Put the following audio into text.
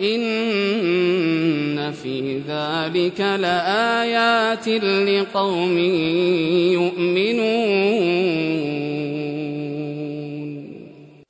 إن في ذلك لآيات لقوم يؤمنون